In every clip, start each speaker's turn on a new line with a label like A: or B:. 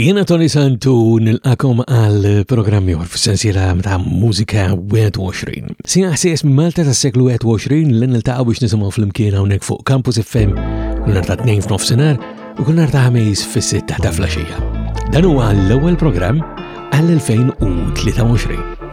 A: Jiena Tony Santu nilqakom għal programm jor f'sensiela ta' mużika 21. Sina ħsies minn Malta ta' seklu 21 li niltaqgħu biex nisimgħu flimkien hawnhekk fuq Campus FM u narta' tnejn f'nofsinhar u kun narta' ħamis fis-sitta ta' flaxija. Dan huwa l-ewwel programm
B: għal 2023.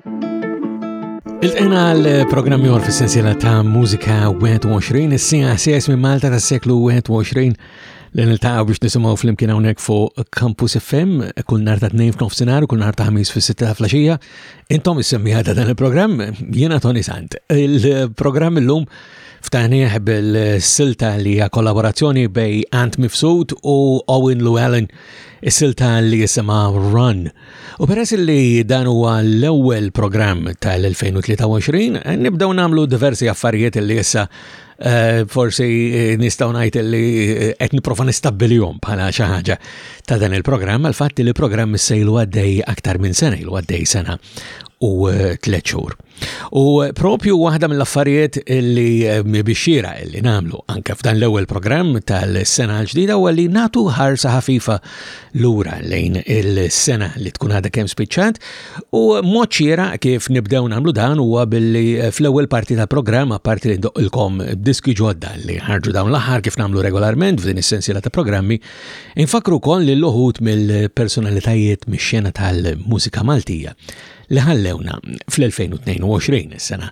A: Il-tqena għal-programmi għor fil-sensiela ta' Musika 21, il-sija sijas minn Malta ta' seklu 21, l-niltaqa biex nisimaw fl-imkien għonek fu Campus FM, kull nar ta' 2 f'nofsinar, kull nar ta' 5 fil-6 ta' flasġija. Intom is-semmiħa ta' dan il-programm, jena Tony Sant. Il-programm l-lum ftaħnieħ bil-silta li hija kollaborazzjoni bej Ant Mifsud u Owen Llewellyn, is-silta li jisima Run. U peress li dan huwa l-ewwel programm tal-2023, eh, nibdew nagħmlu diversi affarijiet li issa eh, forsi eh, nistgħu ngħid li qed nipprova nistabbilihom bħala xi ħaġa ta' dan il-programm, għal fatt li programm issejlu għaddej aktar minn sena, ilu għaddej sena u tliet xhur. U propju waħda mill-affarijiet li bixxira li nagħmlu anke f'dan l-ewwel programm tal-sena l-ġdida u li natu ħarsa ħafifa lura lejn il-sena li tkun għadha kemm spiċċat u mod ċira kif nibdew nagħmlu dan huwa billi eh, fl-ewwel parti tal-programm apparti li ndoqqilkom diski ġodda li ħarġu dawn l-aħħar kif nagħmlu regolarment f'din is-sensiela ta' programmi, infakru wkoll li l-uħud mill-personalitajiet mix-xena tal-mużika Maltija li ħallewna fl-2022 is-sena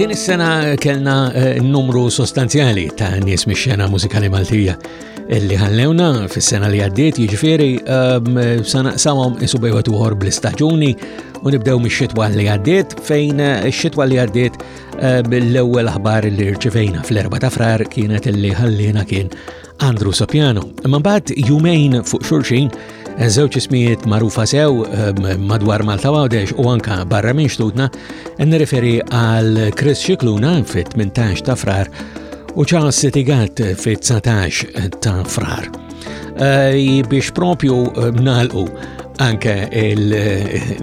A: Din is-sena kellna eh, numru sostanzjali ta' nies mix-xena mużikali Maltija li ħallewna fis-sena li għaddiet jiġifieri ehm, sa naqsawhom isubejwet uħor bl-istaġuni u nibdew mix-xitwa li għaddiet fejn eh, ix-xitwa li għaddiet Eh, L-ewwel aħbar li rċivejna fl-4 ta' frar kienet li ħallina kien Andrew Sopiano. Imma mbagħad jumejn fuq xulxin eh, żewġ ismijiet magħrufa sew eh, madwar Malta Għawdex u anka barra minn xtutna nirreferi għal Chris Xikluna fit-18 ta' frar u Charles Sitigat fit-19 ta' frar. Biex propju nalqu anke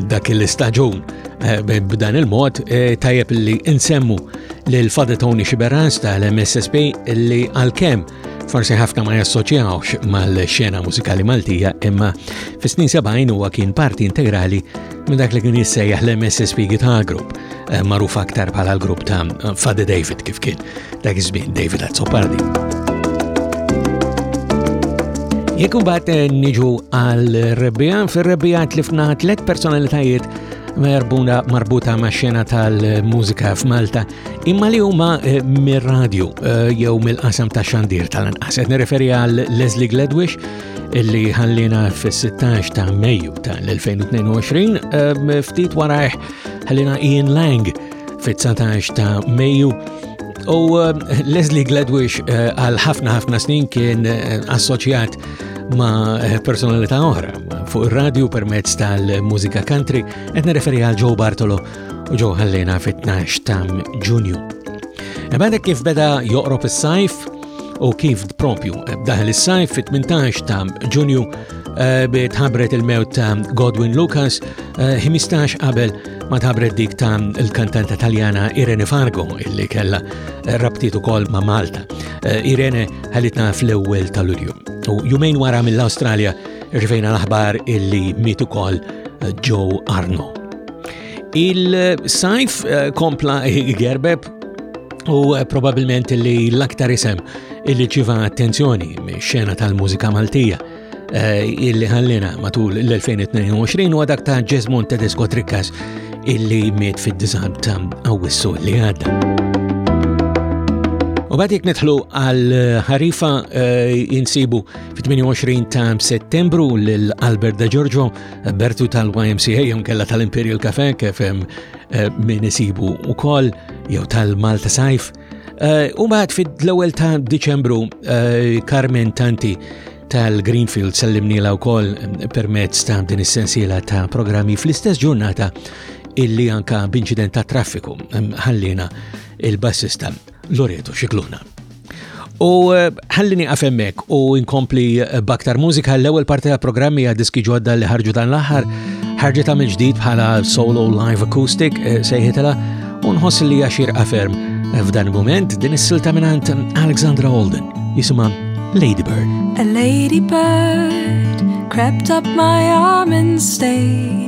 A: dak l-istaġun Eh, b'dan il-mod, eh, tajjeb li insemmu li l-Fada Tony Xiberans tal-MSSP li għal-kem forse ħafna ma jassoċjawx mal-xena mużikali Maltija imma fis-snin 70 huwa kien parti integrali minn dak li kien jissejjaħ l-MSSP Guitar Group, eh, magħruf aktar bħala l-grupp ta' Fada David kif kien dak iż-żmien David Azzopardi. Jekk imbagħad eh, niġu għal rebbija, fir-rebbija tlifna tliet personalitajiet merbuna marbuta ma' xena tal-mużika f'Malta imma li huma eh, mir-radju eh, jew mill-qasam ta' xandir tal-anqas. Qed nirreferi għal Leslie Gladwish illi ħallina fis-16 ta' Mejju tal-2022 eh, ftit warajh ħallina Ian Lang fit-19 ta' Mejju u eh, Leslie Gladwish eh, għal ħafna ħafna snin kien eh, assoċjat ma' personalità oħra fuq ir-radju permezz tal-mużika country qed nirreferi għal Joe Bartolo u Joe Hallina fit-12 ta' Ġunju. Ebadek kif beda joqrob is-sajf u kif propju daħal is-sajf fit-18 ta' Ġunju bitħabret il-mewt ta' Godwin Lucas 15 qabel ma tabret dik ta' l-kantanta taljana Irene Fargo illi kella rabtiet ukoll ma' Malta. Eh, Irene ħalitna fl-ewwel tal-Ulju. U jumejn wara mill-Awstralja rifejna l-aħbar illi miet ukoll eh, Joe Arno. Il-sajf eh, kompla gerbeb u probabilment li l-aktar isem illi ċiva attenzjoni xena tal-mużika Maltija eh, illi ħallina matul l-2022 u għadak ta' Ġezmon Tedesco Trikkas illi miet fid-disab ta' għawissu li għadda. U bad jek nitħlu għal eh, ħarifa eh, insibu fit-28 ta' settembru l-Albert da Giorgio Bertu tal-YMCA jom kella tal-Imperial Cafe kif eh, minn isibu u koll jew tal-Malta Sajf Eh, u maħt fil-ewel ta' Deċembru eh, Carmen Tanti tal-Greenfield sallimnila wkoll eh, permezz ta' din is-sensiela ta' programmi fl-istess ġurnata illi anka b'inċident ta' traffiku ħallina il-bassista Loreto Xikluna. U eh, ħalli nieqaf hemmhekk u inkompli eh, b'aktar mużika l-ewwel parti ta' programmi għad diski ġodda li ħarġu dan l-aħħar ħarġet għamil ġdid bħala solo live acoustic eh, sejħitela u nħoss li għaxir għaferm f'dan il-moment din is-silta minant Alexandra Holden jisimha Ladybird.
C: A ladybird crept up my arm and stayed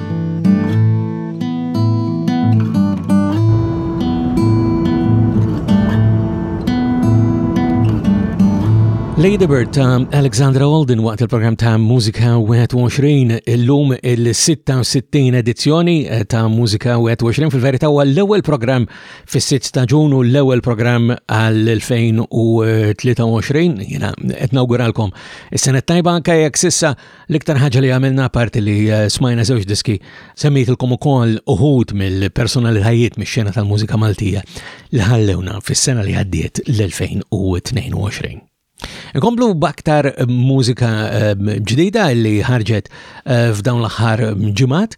C: Lady Bird
D: ta' Alexandra Holden waqt il-programm ta' Musika 21 illum il-66 edizzjoni eh, ta' Musika 21 fil-verità huwa l-ewwel programm fis-sitt ta' Ġun u l-ewwel programm għal-2023 jiena qed nawguralkom is-sena tajba anke jekk sissa L-iktar ħaġa li għamilna parti li eh, smajna żewġ diski semmejtilkom ukoll uħud mill-personalitajiet mix-xena tal-mużika Maltija li ħallewna fis-sena li għaddiet l-2022. Nkomplu baktar mużika eh, ġdida li ħarġet eh, f'dawn l-aħħar ġimgħat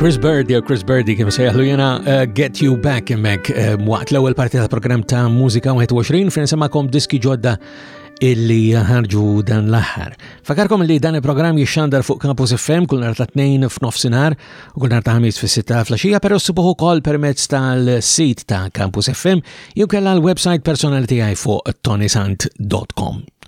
D: Chris Birdie u Chris Birdie kif sejħlu jena uh, Get You Back immek uh, waqt l-ewwel parti tal-programm ta' Mużika 21 fejn semakom diski ġodda illi ħarġu dan l-aħħar. Fakarkom li dan il-programm jixxandar fuq Campus FM kull nar ta' tnejn f'nofsinhar u kull nar ta' ħamis fis-sitta flaxija, però subuħu kol permezz tal-sit ta' Campus FM jew kellha l-website personali tiegħi fuq tonisant.com.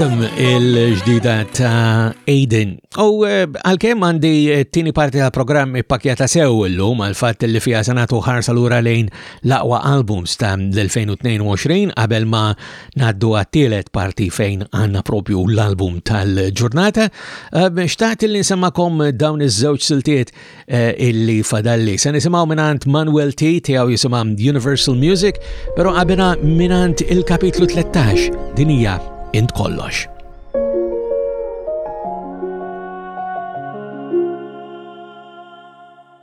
A: Adam il-ġdida ta' Aiden. U eh, għal-kem għandi eh, t-tini parti ta' program pakjata sew l-lum għal-fat li fija sanatu ħarsa l-ura lejn l-aqwa albums ta' l-2022 qabel ma Naddu għat-tielet parti fejn għanna propju l-album tal-ġurnata. Ehm, xtaqt li nsemmakom dawn iż-żewġ siltiet eh, illi fadalli. Se nisimgħu minant Manuel T tiegħu jisimha Universal Music, però qabina minant il-kapitlu 13
E: din hija int kollox.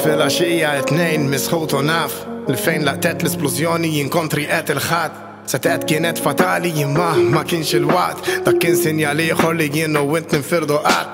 E: fil-axija it-tnejn misħut u naf Li fejn laqtet l-esplużjoni jinkontri qed il-ħadd Setet kienet fatali jimma ma kienx il-wat Dak kien sinjal ieħor li jien u int ninfirdu qatt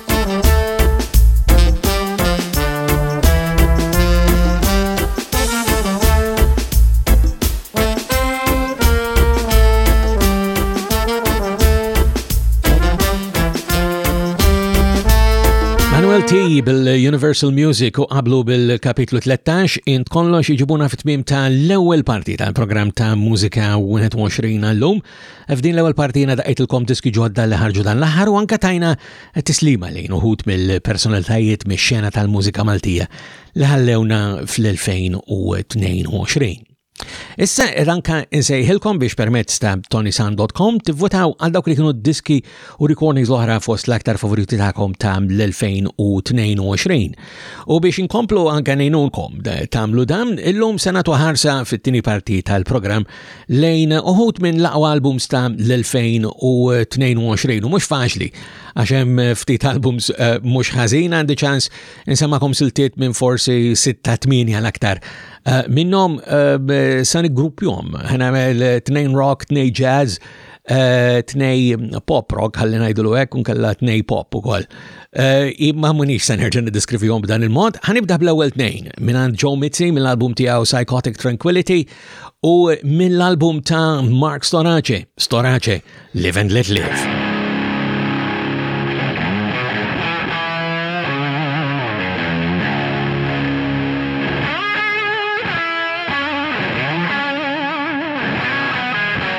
F: T
A: bil-Universal Music u qablu bil-kapitlu 13 int kollox iġibuna fit-tmim ta' l-ewwel parti tal-programm ta' Mużika 21 għallum. F'din l-ewwel parti jiena daqqitilkom diski ġodda li ħarġu dan l-aħħar u anke tajna tislima lejn uħud mill-personalitajiet mix-xena tal-mużika Maltija li ħallewna fl-2022. Issa ranka insejħilkom biex permezz ta' tonisan.com tivvotaw għal dawk li kienu diski u recordings l-oħra fost l-aktar favoriti tagħkom ta' l-2022. U biex inkomplu anke ngħinulkom tagħmlu dan, illum se nagħtu ħarsa fit-tieni parti tal-programm lejn uħud minn l-aqwa albums ta' l-2022 u mhux faċli għax hemm ftit albums eh, mhux ħażin għandi ċans insemakom siltiet minn forsi 6-8 għal aktar eh, minnhom eh, sa niggruppjom ħanamel tnejn rock, tnejn jazz, Eh, tnej pop rock, għalli najdu l kun kalla tnej pop u koll. Eh, imma munix se nerġa' jom b'dan il-mod. Ħanibda bl-ewwel tnejn minn Joe Mitzi mill-album tiegħu Psychotic Tranquility u mill-album ta' Mark Storace, Storace Live and Let Live.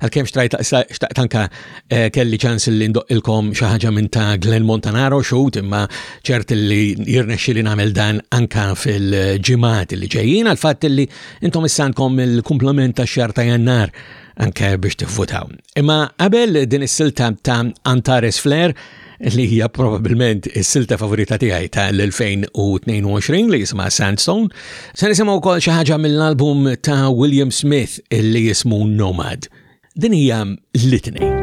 A: Għalkemm xtrajt xtaqt anka eh, kelli ċans li ndoqqilkom xi ħaġa minn ta' Glenn Montanaro xut imma ċert li jirnexxi li nagħmel dan anka fil-ġimgħat li ġejjin għal fatt li intom issandkom il-kumplament ta' xahar ta' Jannar anke biex tifutaw. Imma qabel din is-silta ta' Antares Flair li hija probabilment is-silta favorita tiegħi ta' l-2022 li jisma' Sandstone. Se nisimgħu wkoll xi ħaġa mill-album ta' William Smith li jismu Nomad. Din hija l-itnej.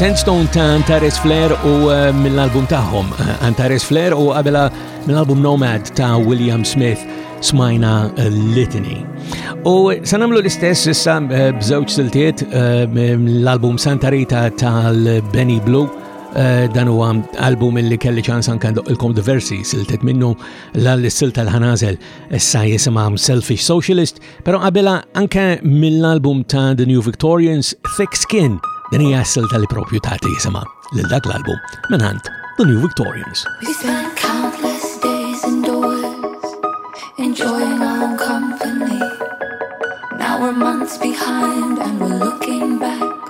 A: Sandstone ta' Antares Flair u eh, mill-album tagħhom eh, Antares Flair u qabela mill-album Nomad ta' William Smith smajna eh, Litany. U sanamlu l-istess issa bżewġ siltiet l-album Santa Rita tal-Benny Blue Eh, dan huwa album li kelli ċans anke ilkom diversi siltet minnu l-silta l-ħanazel issa jisimha Selfish Socialist Pero qabela anke mill-album ta' The New Victorians, Thick Skin, din hija s-silta li propju ta' tisima lil dak l-album minħant The New Victorians.
G: We spent countless days indoors, enjoying our own company. Now we're months behind and we're looking back.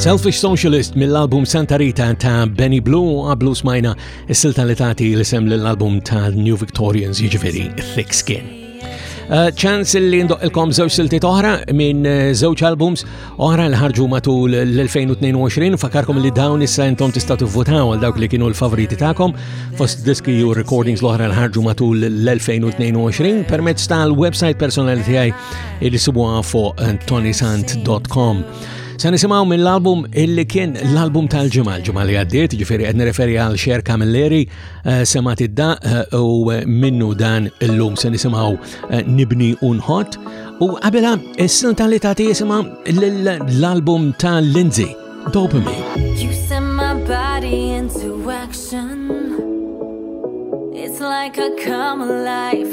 A: Selfish Socialist mill-album Santa Rita ta' Benny Blue għablu smajna s-silta li tagħti l-isem l-album ta' New Victorians jiġifieri Thick Skin. Eh, ċans li ndoqilkom żewġ silti oħra minn eh, żewġ albums oħra li ħarġu matul l-2022. Fakarkom li dawn issa intom tistgħu tivvutaw għal dawk li kienu l-favoriti tagħkom fost diski u recordings l-oħra li ħarġu matul l-2022 permezz tal-website personali tiegħi li sibuha fuq eh, tonisant.com. Sa nisimaw mill-album illi kien l-album tal-ġimgħa, l-ġimgħa li għaddiet, ġifieri qed nirreferi għal Xer Camilleri Eh, semat id-daq eh, u eh, minnu dan l-lum se nisimaw nibni unħot u għabela s-silta li tati jisima l-album ta' Lindsay, Dopamine.
H: You send my body into action It's like a come alive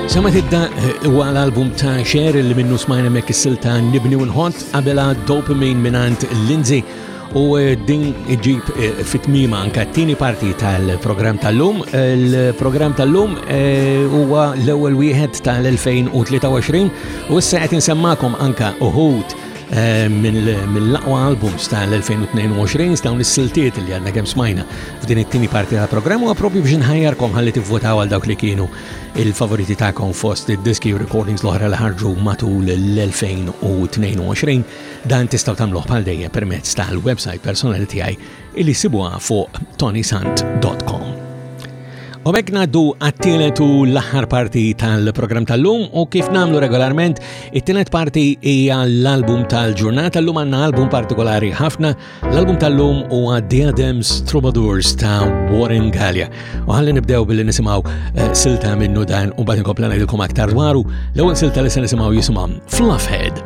A: Samet idda huwa l-album ta' Cher li minnu smajna mek is-silta Nibni u Nħott qabela Dopamine minant Lindsay u eh, din iġib eh, fit-tmima anka t-tieni parti tal-programm tal-lum. Il-programm tal-lum eh, huwa l-ewwel wieħed tal-2023 u issa qed insemmakom anka uħud Eh, mill-laqwa albums tal-2022 staw nis-siltiet li għadna kem smajna f'din it-tini parti tal-programm u għapropju biex nħajjarkom ħalli tivvotaw għal dawk li kienu Il-favoriti tagħkom fost id-diski u recordings l-oħra li ħarġu matul l-2022 dan tistgħu tagħmluh bħal dejjem permezz tal-website personali tiegħi illi sibuha fuq tonysant.com. U bekk naddu għattilet u l-aħħar parti tal-programm tal-lum u kif namlu regolarment, it-tielet parti hija l-album tal-ġurnata, l-lum għanna album partikolari ħafna L-album tal-lum huwa Diadems Troubadours ta' Warren Gallia. U ħalli nibdew billi nisimgħu eh, silta minnu dan u bad inkompla ngħidilkom aktar dwaru. L-ewwel silta li se nisimgħu jisimha Fluffhead.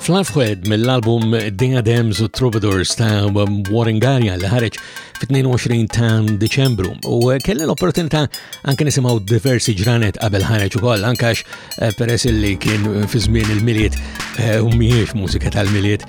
A: Fl-afwed mill-album Diadems u Troubadours ta' Waringaria li ħareġ fit-22 ta' Deċembru u kelli l-opportunità anke nisimgħu diversi ġranet qabel ħareġ ukoll ankax eh, peress li kien fi żmien il-miliet eh, u mhijiex mużika tal-miliet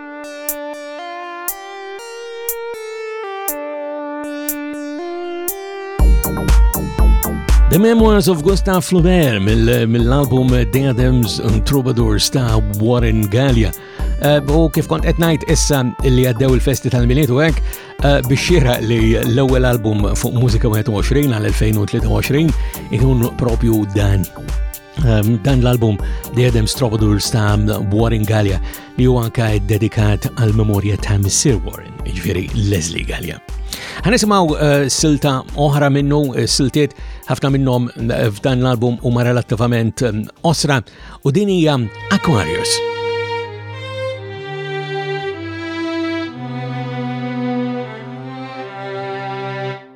A: The Memoirs of Gustav Flaubert mill-album Diadems and Troubadours ta' Warren Gallia. Eh, u kif kont qed ngħid issa li għaddew il-festi tal-miliet u hekk eh, biex xira li l-ewwel album fuq Mużika 21 għal 2023 ikun propju dan. Ehm, dan l-album The Adams Troubadours ta' Warren Gallia li huwa anka dedikat għal memorja ta' Mr. Warren, ġveri Leslie Gallia. Għanisimaw eh, silta oħra minnu, eh, siltiet ħafna minnom eh, f'dan l-album huma relattivament ehm, osra u din hija Aquarius.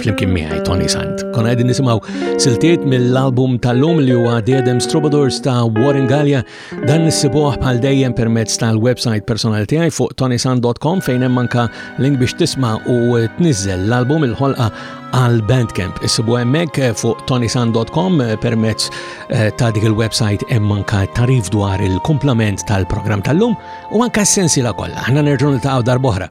A: flimkien miegħi Tony Sant. Konna qegħdin nisimgħu siltiet mill-album tal-lum li huwa The Adams Troubadours ta' Warren Gallia dan nissibuh bħal dejjem permezz tal-website personali tiegħi fuq tonysant.com fejn hemm anka link biex tisma' u tniżżel l-album il-ħolqa għal Bandcamp. Issibu hemmhekk eh, fuq tonisan.com eh, permezz eh, ta' dik il-website hemm anka tarif dwar il-kumplament tal-programm tal-lum u anka s-sensi la kollha. Aħna nerġgħu niltaqgħu darb'oħra